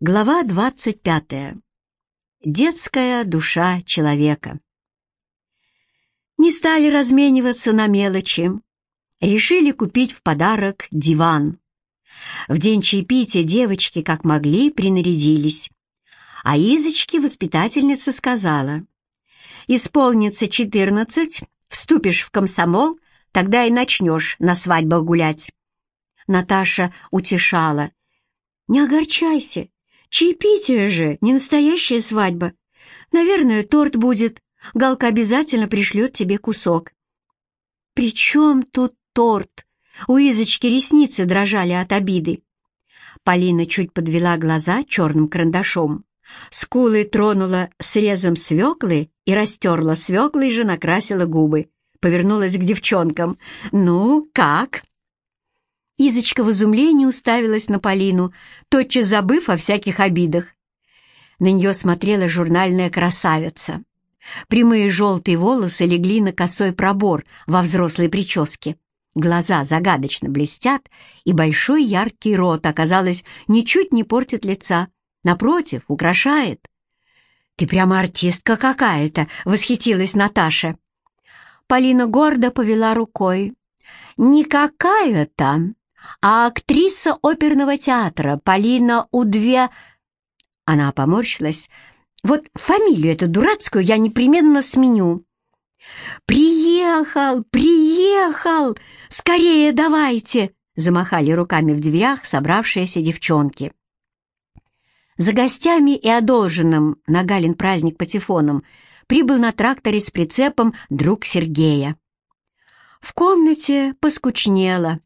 Глава 25. Детская душа человека. Не стали размениваться на мелочи. Решили купить в подарок диван. В день чаепития девочки, как могли, принарядились. А Изочке воспитательница сказала, «Исполнится четырнадцать, вступишь в комсомол, тогда и начнешь на свадьбах гулять». Наташа утешала, «Не огорчайся, Чаепитие же, не настоящая свадьба. Наверное, торт будет. Галка обязательно пришлет тебе кусок. «При чем тут торт?» У Изочки ресницы дрожали от обиды. Полина чуть подвела глаза черным карандашом. Скулы тронула срезом свеклы и растерла свеклой же накрасила губы. Повернулась к девчонкам. «Ну, как?» Изочка в изумлении уставилась на Полину, тотчас забыв о всяких обидах. На нее смотрела журнальная красавица. Прямые желтые волосы легли на косой пробор во взрослой прическе. Глаза загадочно блестят, и большой яркий рот, оказалось, ничуть не портит лица. Напротив, украшает. «Ты прямо артистка какая-то!» — восхитилась Наташа. Полина гордо повела рукой. «Никакая там, а актриса оперного театра Полина Удве...» Она поморщилась. «Вот фамилию эту дурацкую я непременно сменю». «Приехал! Приехал! Скорее давайте!» замахали руками в дверях собравшиеся девчонки. За гостями и одолженным на Галин праздник патефоном прибыл на тракторе с прицепом друг Сергея. В комнате поскучнело.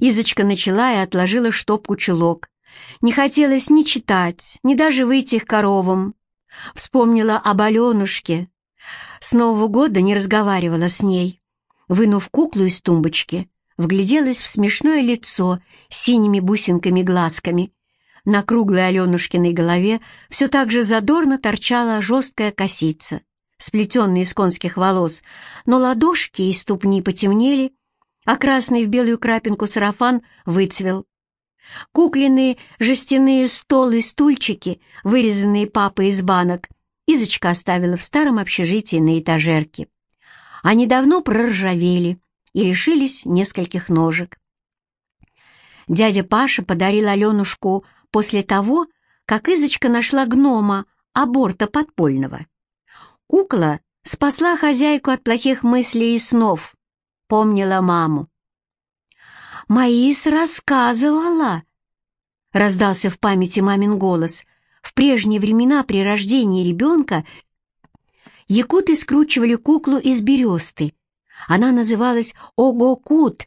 Изочка начала и отложила штопку чулок. Не хотелось ни читать, ни даже выйти к коровам. Вспомнила об Аленушке. С Нового года не разговаривала с ней. Вынув куклу из тумбочки, вгляделась в смешное лицо с синими бусинками-глазками. На круглой Аленушкиной голове все так же задорно торчала жесткая косица, сплетенная из конских волос, но ладошки и ступни потемнели, красный в белую крапинку сарафан выцвел. Кукленные жестяные столы и стульчики, вырезанные папой из банок, Изочка оставила в старом общежитии на этажерке. Они давно проржавели и лишились нескольких ножек. Дядя Паша подарил Аленушку после того, как Изочка нашла гнома, аборта подпольного. Кукла спасла хозяйку от плохих мыслей и снов, помнила маму. «Маис рассказывала!» — раздался в памяти мамин голос. В прежние времена при рождении ребенка якуты скручивали куклу из бересты. Она называлась Огокут,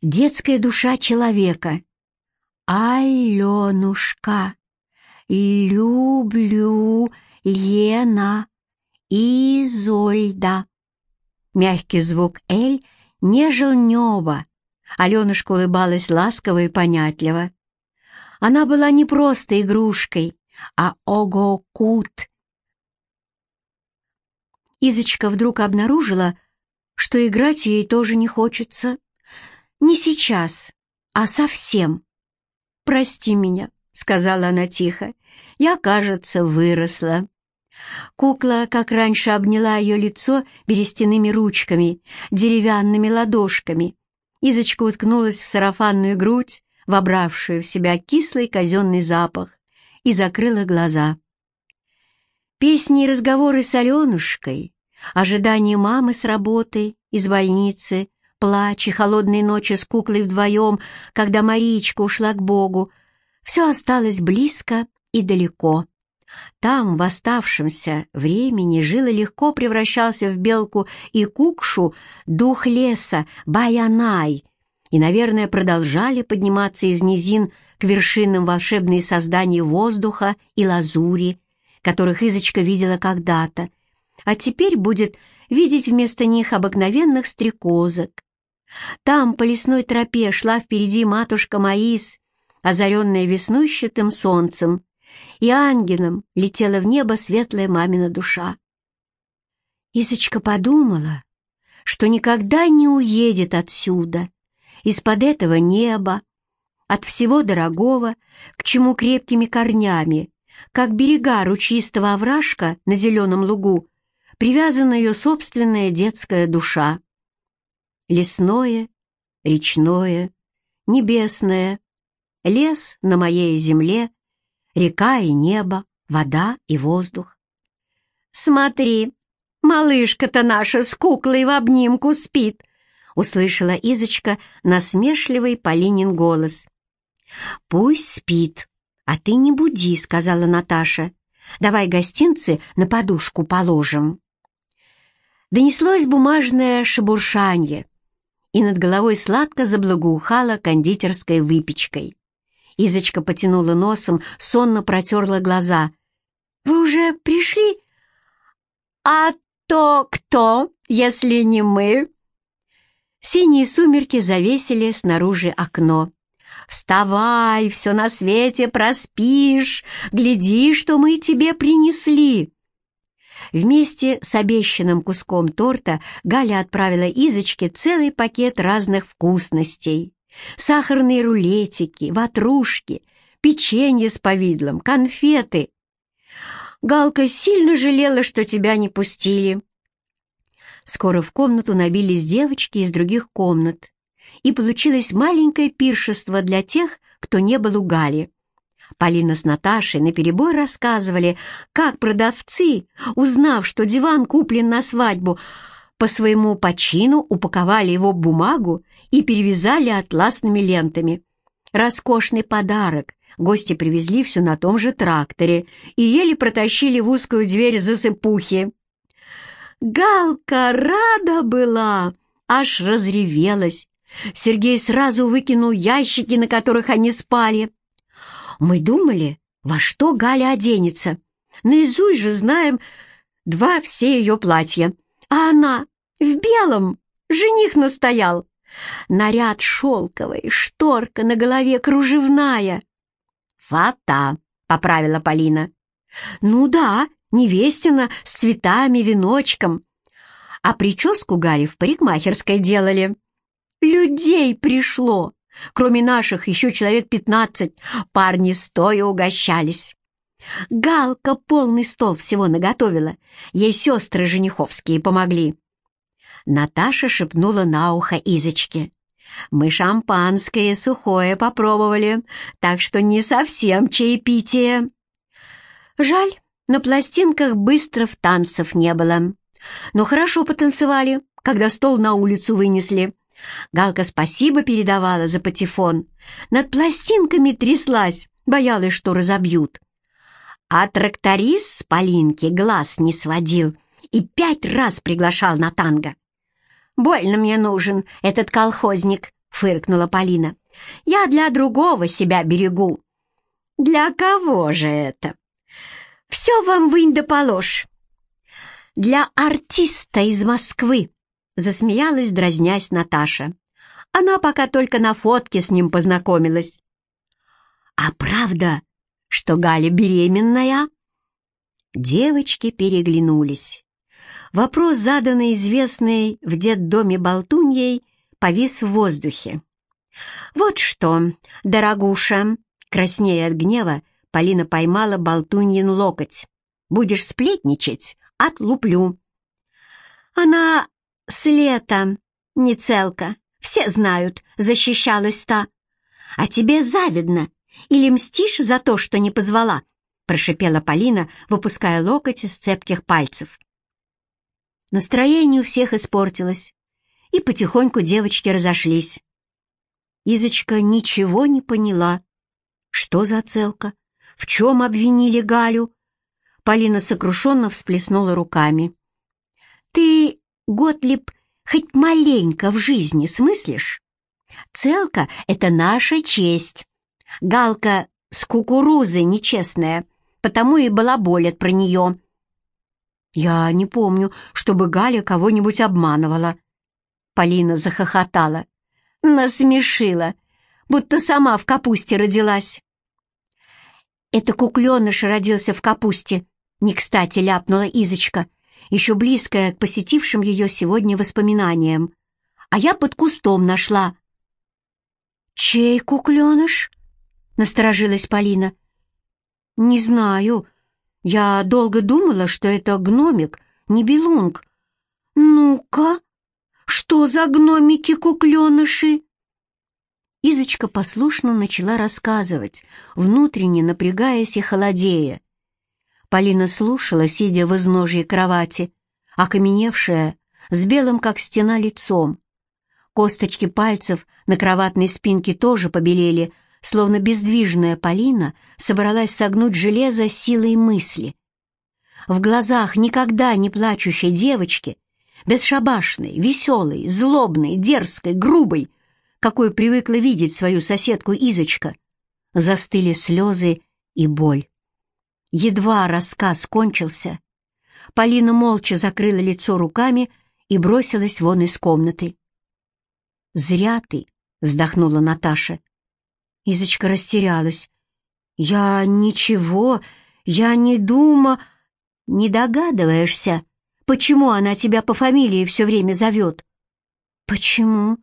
детская душа человека. «Аленушка, люблю Лена, Изольда». Мягкий звук «эль» нежил небо. Аленушка улыбалась ласково и понятливо. Она была не просто игрушкой, а ого-кут. Изочка вдруг обнаружила, что играть ей тоже не хочется. Не сейчас, а совсем. «Прости меня», — сказала она тихо, — «я, кажется, выросла». Кукла, как раньше, обняла ее лицо берестяными ручками, деревянными ладошками. Изочка уткнулась в сарафанную грудь, вобравшую в себя кислый казенный запах, и закрыла глаза. Песни и разговоры с Аленушкой, ожидание мамы с работы, из больницы, плач и холодные ночи с куклой вдвоем, когда Мариечка ушла к Богу, все осталось близко и далеко. Там, в оставшемся времени, жил легко превращался в белку и кукшу дух леса, Баянай, и, наверное, продолжали подниматься из низин к вершинам волшебные создания воздуха и лазури, которых Изочка видела когда-то, а теперь будет видеть вместо них обыкновенных стрекозок. Там по лесной тропе шла впереди матушка Маис, озаренная веснущатым солнцем, и ангелом летела в небо светлая мамина душа. Изочка подумала, что никогда не уедет отсюда, из-под этого неба, от всего дорогого, к чему крепкими корнями, как берега ручистого овражка на зеленом лугу, привязана ее собственная детская душа. Лесное, речное, небесное, лес на моей земле, река и небо, вода и воздух. «Смотри, малышка-то наша с куклой в обнимку спит!» — услышала Изочка насмешливый Полинин голос. «Пусть спит, а ты не буди», — сказала Наташа. «Давай гостинцы на подушку положим». Донеслось бумажное шебуршанье, и над головой сладко заблагоухало кондитерской выпечкой. Изочка потянула носом, сонно протерла глаза. «Вы уже пришли?» «А то кто, если не мы?» Синие сумерки завесили снаружи окно. «Вставай, все на свете проспишь, гляди, что мы тебе принесли!» Вместе с обещанным куском торта Галя отправила Изочке целый пакет разных вкусностей. Сахарные рулетики, ватрушки, печенье с повидлом, конфеты. Галка сильно жалела, что тебя не пустили. Скоро в комнату набились девочки из других комнат, и получилось маленькое пиршество для тех, кто не был у Гали. Полина с Наташей наперебой рассказывали, как продавцы, узнав, что диван куплен на свадьбу, по своему почину упаковали его бумагу и перевязали атласными лентами. Роскошный подарок гости привезли все на том же тракторе и еле протащили в узкую дверь засыпухи. Галка рада была, аж разревелась. Сергей сразу выкинул ящики, на которых они спали. Мы думали, во что Галя оденется. Наизусть же знаем два все ее платья. А она в белом, жених настоял. Наряд шелковый, шторка на голове кружевная. «Фата», — поправила Полина. «Ну да, невестина, с цветами, веночком. А прическу Гаре в парикмахерской делали. Людей пришло. Кроме наших еще человек пятнадцать. Парни стоя угощались. Галка полный стол всего наготовила. Ей сестры жениховские помогли. Наташа шепнула на ухо Изочке. «Мы шампанское сухое попробовали, так что не совсем чаепитие». Жаль, на пластинках быстро в танцев не было. Но хорошо потанцевали, когда стол на улицу вынесли. Галка спасибо передавала за патефон. Над пластинками тряслась, боялась, что разобьют. А тракторист с Полинки глаз не сводил и пять раз приглашал на танго. «Больно мне нужен этот колхозник», — фыркнула Полина. «Я для другого себя берегу». «Для кого же это?» «Все вам вынь да положь». «Для артиста из Москвы», Засмеялась, дразнясь Наташа. Она пока только на фотке с ним познакомилась. «А правда, что Галя беременная?» Девочки переглянулись. Вопрос, заданный известной в детдоме болтуньей, повис в воздухе. «Вот что, дорогуша!» Краснея от гнева, Полина поймала болтуньин локоть. «Будешь сплетничать? Отлуплю!» Она «С лета, не целка, все знают», — защищалась та. «А тебе завидно или мстишь за то, что не позвала?» — прошипела Полина, выпуская локоть из цепких пальцев. Настроение у всех испортилось, и потихоньку девочки разошлись. Изочка ничего не поняла. Что за целка? В чем обвинили Галю? Полина сокрушенно всплеснула руками. «Ты Готлиб, хоть маленько в жизни смыслишь? Целка — это наша честь. Галка с кукурузой нечестная, потому и балаболят про нее. Я не помню, чтобы Галя кого-нибудь обманывала. Полина захохотала. Насмешила, будто сама в капусте родилась. Это кукленыш родился в капусте, не кстати ляпнула Изочка еще близкая к посетившим ее сегодня воспоминаниям. А я под кустом нашла. «Чей кукленыш?» — насторожилась Полина. «Не знаю. Я долго думала, что это гномик, не белунг. Ну-ка, что за гномики-кукленыши?» Изочка послушно начала рассказывать, внутренне напрягаясь и холодея. Полина слушала, сидя в изножье кровати, окаменевшая, с белым, как стена, лицом. Косточки пальцев на кроватной спинке тоже побелели, словно бездвижная Полина собралась согнуть железо силой мысли. В глазах никогда не плачущей девочки, бесшабашной, веселой, злобной, дерзкой, грубой, какой привыкла видеть свою соседку Изочка, застыли слезы и боль. Едва рассказ кончился, Полина молча закрыла лицо руками и бросилась вон из комнаты. «Зря ты!» — вздохнула Наташа. Изочка растерялась. «Я ничего, я не дума...» «Не догадываешься, почему она тебя по фамилии все время зовет?» «Почему?»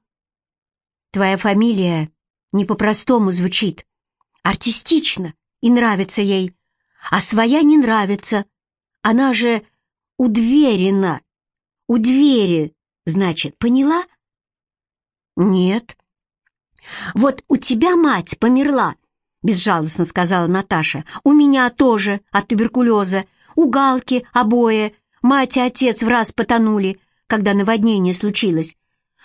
«Твоя фамилия не по-простому звучит, артистично и нравится ей, а своя не нравится. Она же у Дверина, у двери, значит, поняла?» «Нет». «Вот у тебя мать померла», — безжалостно сказала Наташа. «У меня тоже от туберкулеза. У Галки обои. Мать и отец в раз потонули, когда наводнение случилось.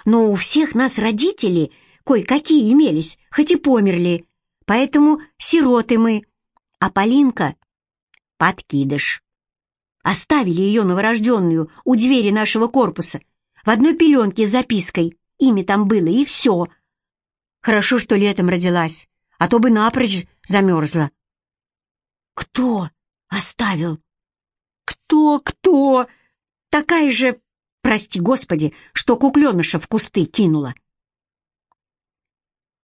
Но у всех нас родители кое-какие имелись, хоть и померли. Поэтому сироты мы. А Полинка — подкидыш. Оставили ее новорожденную у двери нашего корпуса в одной пеленке с запиской. Имя там было, и все. Хорошо, что летом родилась, а то бы напрочь замерзла. Кто оставил? Кто, кто? Такая же, прости господи, что кукленыша в кусты кинула.